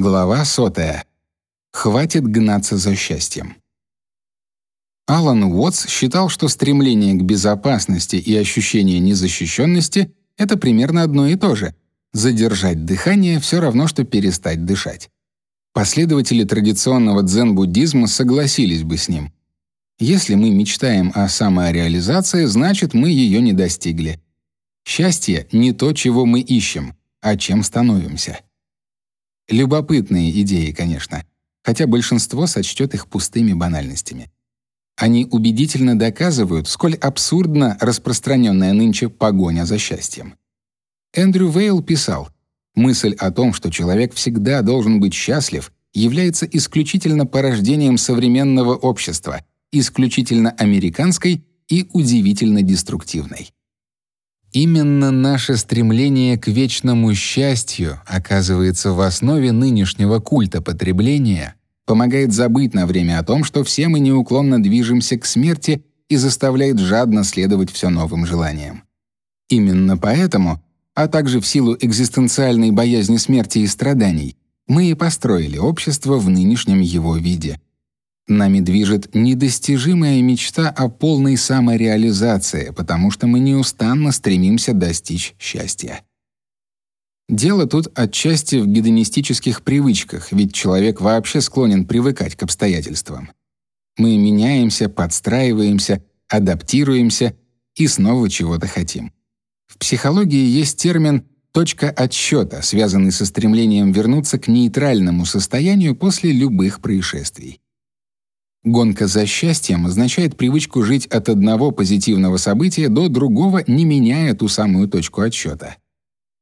Глава сотая. Хватит гнаться за счастьем. Алан Уотс считал, что стремление к безопасности и ощущение незащищенности — это примерно одно и то же. Задержать дыхание все равно, что перестать дышать. Последователи традиционного дзен-буддизма согласились бы с ним. Если мы мечтаем о самореализации, значит, мы ее не достигли. Счастье — не то, чего мы ищем, а чем становимся. Любопытные идеи, конечно, хотя большинство сочтет их пустыми банальностями. Они убедительно доказывают, сколь абсурдна распространенная нынче погоня за счастьем. Эндрю Вейл писал, «Мысль о том, что человек всегда должен быть счастлив, является исключительно порождением современного общества, исключительно американской и удивительно деструктивной». Именно наше стремление к вечному счастью оказывается в основе нынешнего культа потребления, помогает забыть на время о том, что все мы неуклонно движемся к смерти и заставляет жадно следовать все новым желаниям. Именно поэтому, а также в силу экзистенциальной боязни смерти и страданий, мы и построили общество в нынешнем его виде. Нами движет недостижимая мечта о полной самореализации, потому что мы неустанно стремимся достичь счастья. Дело тут отчасти в гедонистических привычках, ведь человек вообще склонен привыкать к обстоятельствам. Мы меняемся, подстраиваемся, адаптируемся и снова чего-то хотим. В психологии есть термин «точка отсчета», связанный со стремлением вернуться к нейтральному состоянию после любых происшествий. Гонка за счастьем означает привычку жить от одного позитивного события до другого, не меняя ту самую точку отсчета.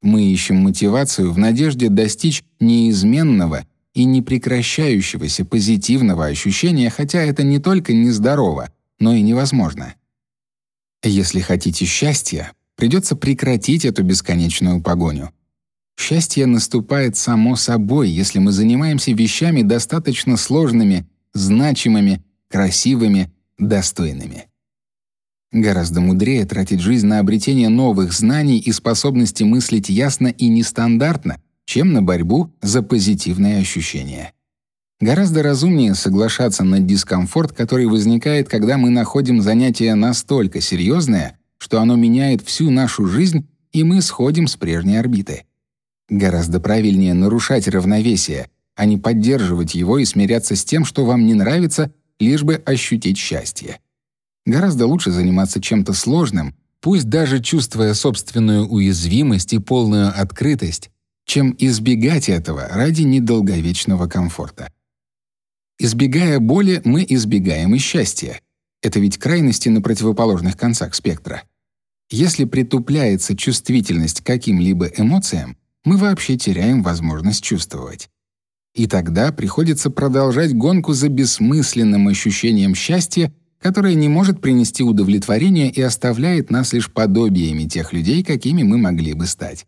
Мы ищем мотивацию в надежде достичь неизменного и непрекращающегося позитивного ощущения, хотя это не только нездорово, но и невозможно. Если хотите счастья, придется прекратить эту бесконечную погоню. Счастье наступает само собой, если мы занимаемся вещами достаточно сложными значимыми, красивыми, достойными. Гораздо мудрее тратить жизнь на обретение новых знаний и способности мыслить ясно и нестандартно, чем на борьбу за позитивные ощущения. Гораздо разумнее соглашаться на дискомфорт, который возникает, когда мы находим занятие настолько серьезное, что оно меняет всю нашу жизнь, и мы сходим с прежней орбиты. Гораздо правильнее нарушать равновесие, а не поддерживать его и смиряться с тем, что вам не нравится, лишь бы ощутить счастье. Гораздо лучше заниматься чем-то сложным, пусть даже чувствуя собственную уязвимость и полную открытость, чем избегать этого ради недолговечного комфорта. Избегая боли, мы избегаем и счастья. Это ведь крайности на противоположных концах спектра. Если притупляется чувствительность к каким-либо эмоциям, мы вообще теряем возможность чувствовать. И тогда приходится продолжать гонку за бессмысленным ощущением счастья, которое не может принести удовлетворения и оставляет нас лишь подобиями тех людей, какими мы могли бы стать.